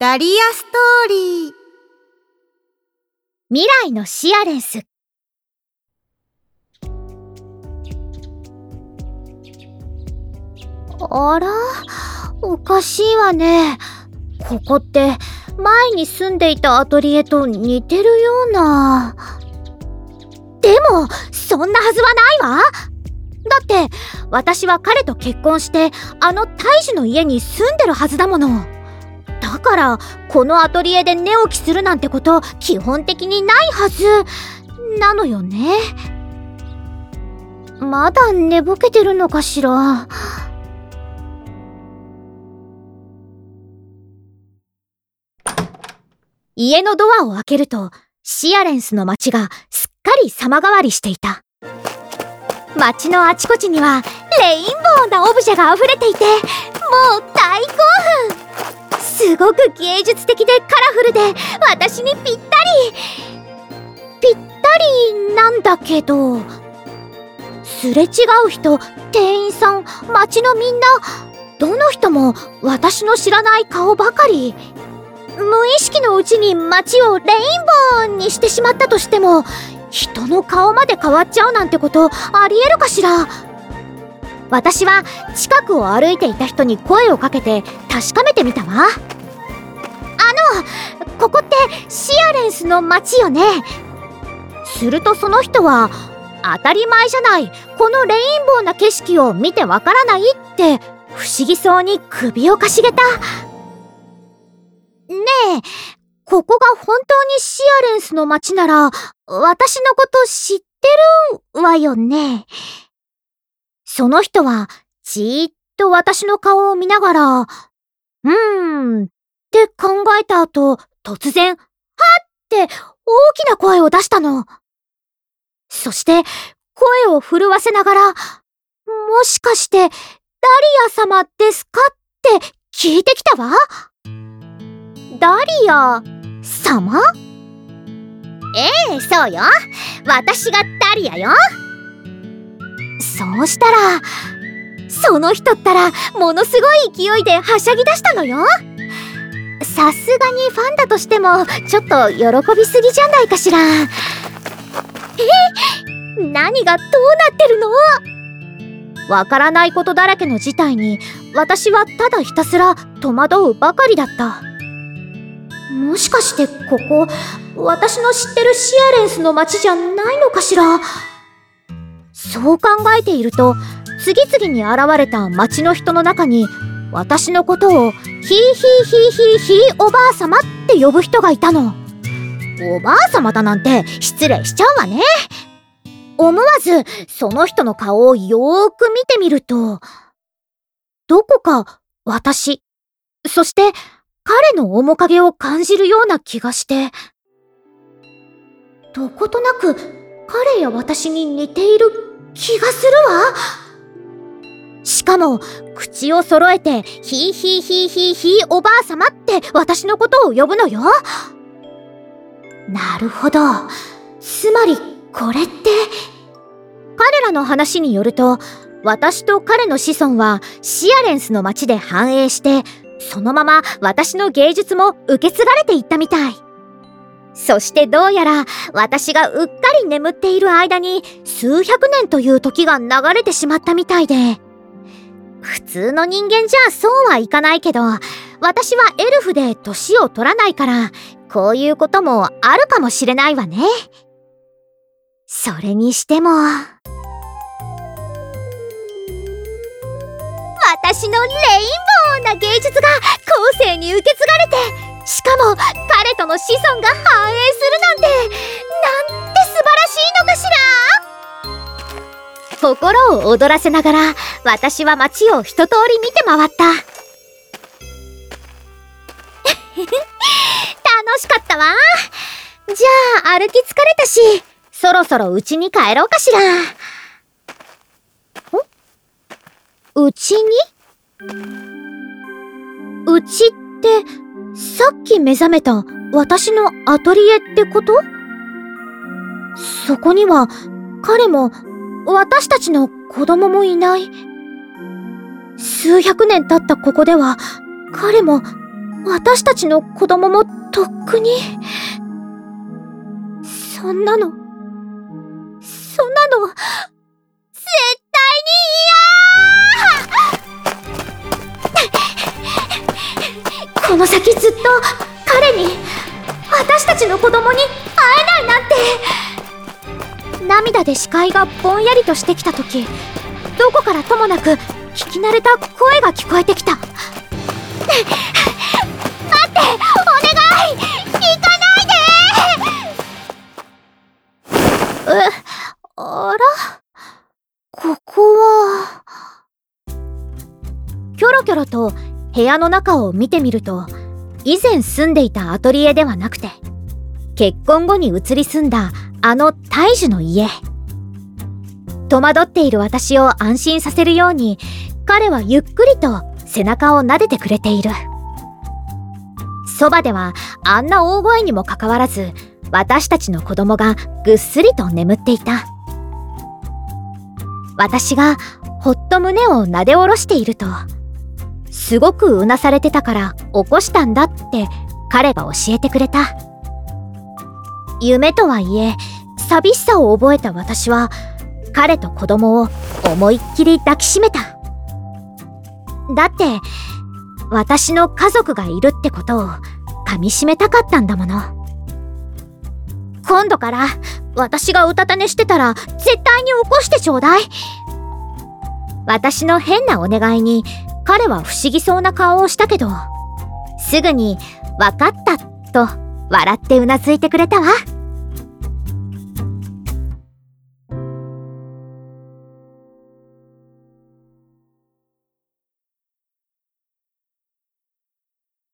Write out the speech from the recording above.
ダリアストーリー。未来のシアレンス。あらおかしいわね。ここって前に住んでいたアトリエと似てるような。でもそんなはずはないわ。だって私は彼と結婚してあの大樹の家に住んでるはずだもの。だからこのアトリエで寝起きするなんてこと基本的にないはず。なのよね。まだ寝ぼけてるのかしら。家のドアを開けるとシアレンスの街がすっかり様変わりしていた。街のあちこちにはレインボーなオブジェが溢れていてもう大興奮。すごく芸術的でカラフルで私にぴったりぴったりなんだけどすれ違う人店員さん街のみんなどの人も私の知らない顔ばかり。無意識のうちに街をレインボーにしてしまったとしても人の顔まで変わっちゃうなんてことありえるかしら？私は近くを歩いていた人に声をかけて確かめてみたわ。ここってシアレンスの街よねするとその人は当たり前じゃないこのレインボーな景色を見てわからないって不思議そうに首をかしげたねえここが本当にシアレンスの街なら私のこと知ってるわよね。その人はじーっと私の顔を見ながら、うーんって考えた後、突然、はって大きな声を出したの。そして声を震わせながら、もしかしてダリア様ですかって聞いてきたわ。ダリア様？ええそうよ私がダリアよそうしたらその人ったらものすごい勢いではしゃぎ出したのよさすがにファンだとしてもちょっと喜びすぎじゃないかしら。え何がどうなってるの？わからないことだらけの事態に私はただひたすら戸惑うばかりだった。もしかしてここ私の知ってるシアレンスの街じゃないのかしら？そう考えていると次々に現れた街の人の中に私のことをヒーヒーヒーヒーヒーおばあ様って呼ぶ人がいたのおばあ様だなんて失礼しちゃうわね思わずその人の顔をよーく見てみるとどこか私そして彼の面影を感じるような気がして、どことなく彼や私に似ている気がするわ。しかも、口を揃えて、ヒーヒーヒーヒーヒーおばあ様って私のことを呼ぶのよ。なるほど。つまり、これって、彼らの話によると、私と彼の子孫はシアレンスの街で繁栄してそのまま私の芸術も受け継がれていったみたい。そしてどうやら私がうっかり眠っている間に数百年という時が流れてしまったみたいで。普通の人間じゃそうはいかないけど、私はエルフで年を取らないから、こういうこともあるかもしれないわね。それにしても。私のレインボーな芸術が後世に受け継がれてしかも彼との子孫が繁栄するなんてなんて素晴らしいのかしら心を躍らせながら私は街を一通り見て回った。楽しかったわ。じゃあ歩き疲れたしそろそろ家に帰ろうかしら。うちに？うちってさっき目覚めた。私のアトリエってこと？そこには彼も私たちの子供もいない。数百年経ったここでは彼も私たちの子供もとっくに。そんなの、そんなの、絶対に嫌この先ずっと彼に、私たちの子供に会えないなんて。涙で視界がぼんやりとしてきた時どこからともなく聞き慣れた声が聞こえてきた。待ってお願い！行かないで！えあら？ここは？キョロキョロと部屋の中を見てみると以前住んでいたアトリエではなくて結婚後に移り住んだあの大樹の家。戸惑っている私を安心させるように彼はゆっくりと背中を撫でてくれている。そばではあんな大声にもかかわらず私たちの子供がぐっすりと眠っていた。私がほっと胸を撫で下ろしているとすごくうなされてたから起こしたんだって彼が教えてくれた。夢とはいえ寂しさを覚えた私は彼と子供を思いっきり抱きしめた。だって私の家族がいるってことを噛みしめたかったんだもの。今度から私がうたた寝してたら絶対に起こしてちょうだい。私の変なお願いに彼は不思議そうな顔をしたけどすぐに「分かった」と笑ってうなずいてくれたわ。